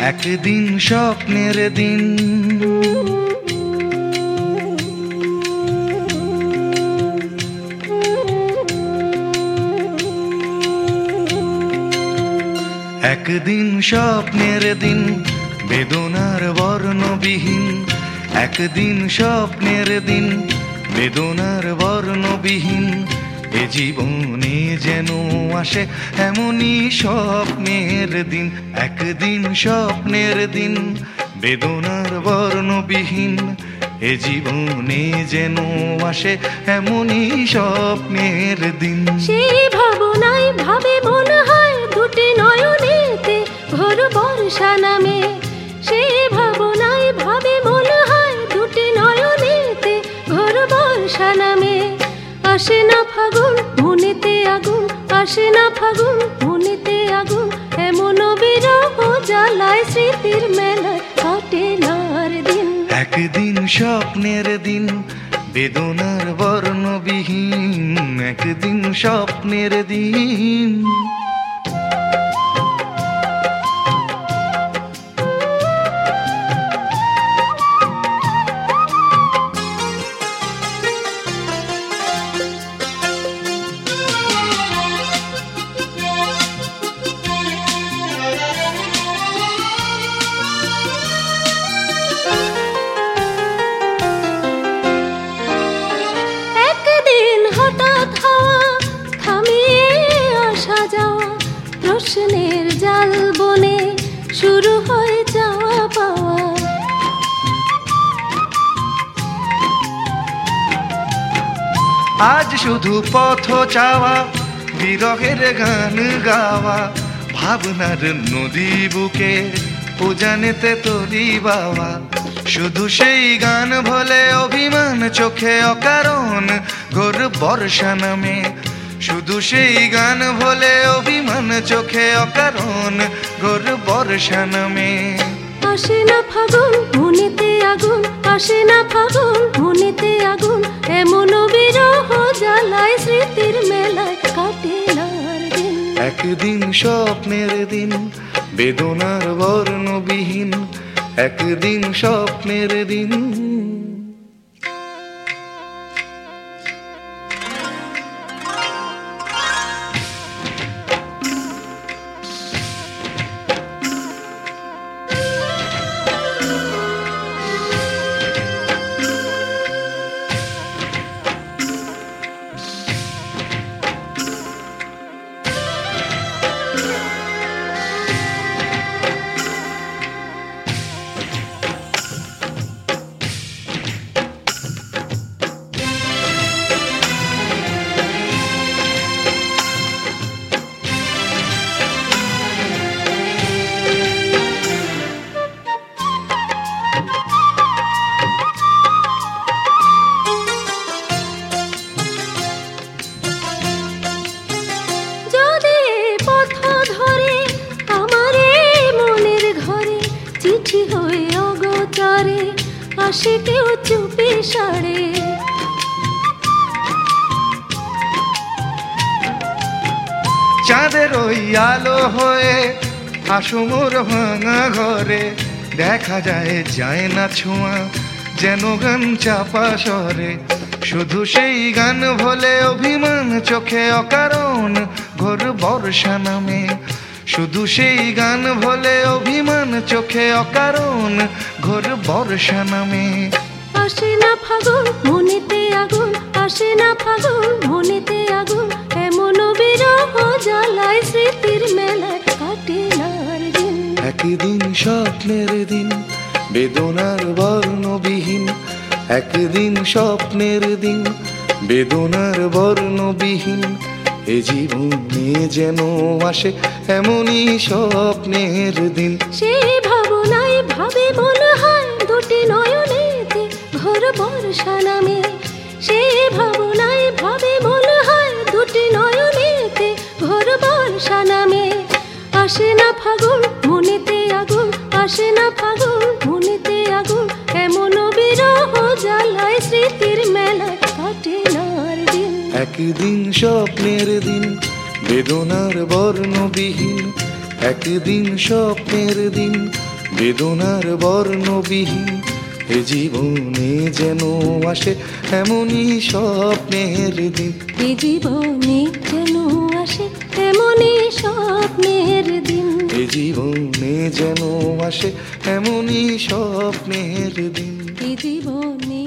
একদিন স্বপ্নের দিন। একদিন স্বপ্নের দিন বেদনার বর্ণবিহীন। একদিন স্বপ্নের দিন বেদনার বর্ণবিহীন। এ জীবনে যেন আসে এমনই স্বপ্নের দিন, একদিন স্বপ্নের দিন, বেদনার বর্ণবিহীন। এ জীবনে যেন আসে এমনই স্বপ্নের দিন। সেই ভাবনায় ভাবে মনে হয় দুটি নয়নেতে, ঘোর বর্ষা নামে। আসে না ফাগুন, মনেতে আগুন, আসে না ফাগুন, মনেতে আগুন। এমন বিরহ জ্বালায় স্মৃতির মেলায়, কাটে নার দিন। একদিন স্বপ্নের দিন, বেদনার বর্ণবিহীন। একদিন স্বপ্নের দিন। প্রশ্নের জাল বনে শুরু হয় যাওয়া পাওয়া। আজ শুধু পথ চাওয়া, বিরহের গান গাওয়া, ভাবনার নদী বুকে উজানেতে তরি বাবা শুধু সেই গান ভোলে অভিমান, চোখে অকারণ, ঘোর বর্ষা নামে শুধু সেই গান ভোলে অভিমান চোখে অকারণ ঘোর বর্ষা নামে আসে না ফাগুন মনেতে আগুন আসে না ফাগুন মনেতে আগুন এমন বিরহ জ্বালায় স্মৃতির মেলায় কাটে একদিন স্বপ্নের দিন বেদনার বর্ণবিহীন একদিন স্বপ্নের দিন। চুপি সারে। চাঁদের ওই আলো হয়ে আসমোর ভাঙা ঘরে দেখা যায় যায় না ছোঁয়া, যেন গান চাপা সরে শুধু সেই গান ভোলে অভিমান, চোখে অকারণ ঘোর বর্ষা নামে। শুধু সেই গান ভোলে অভিমান চোখে অকারণ ঘোর বর্ষা নামে। আসে না ফাগুন মনেতে আগুন আসে না ফাগুন মনেতে আগুন এমন বিরহ জ্বালায় স্মৃতির মেলায় কাটে দিন। একদিন স্বপ্নের দিন বেদনার বর্ণবিহীন। একদিন স্বপ্নের দিন বেদনার বর্ণবিহীন। এ জীবনে যেন আসে এমনই স্বপ্নের দিন। সেই ভাবনায় ভাবে মনে হয় দুটি নয়নেতে ঘোর বর্ষা নামে। সেই ভাবনায় ভাবে মনে হয় দুটি নয়নেতে ঘোর বর্ষা নামে। আসে না ফাগুন, মনেতে আগুন, আসে না ফাগুন, মনেতে একদিন স্বপ্নের দিন বেদনার বর্ণবিহীন। একদিন স্বপ্নের দিন বেদনার বর্ণবিহীন। এ জীবনে যেন আসে এমনই স্বপ্নের দিন। এ জীবনে যেন আসে এমনই স্বপ্নের দিন। এ জীবনে যেন আসে এমনই স্বপ্নের দিন। এ জীবনে